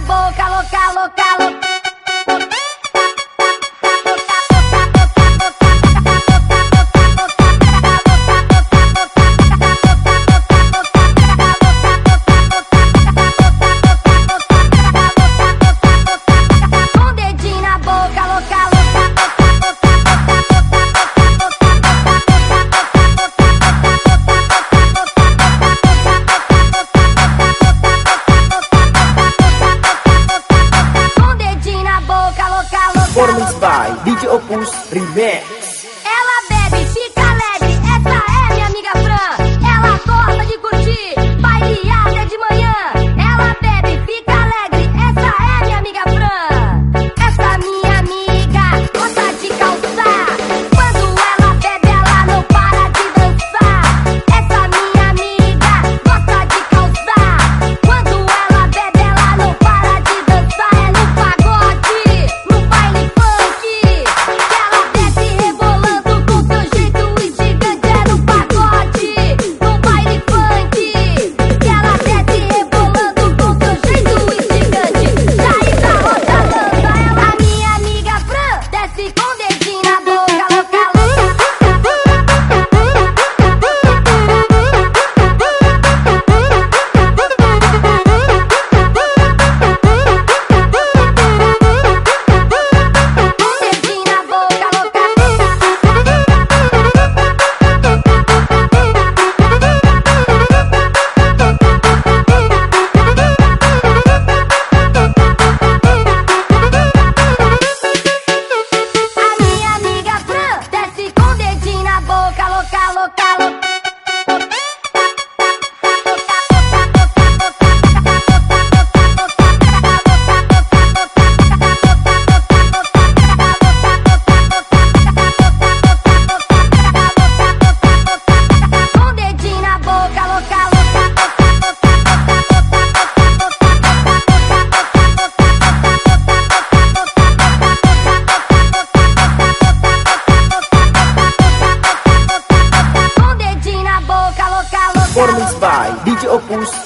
boca, louca, louca, DJ Opus Remix.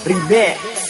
Primeiro.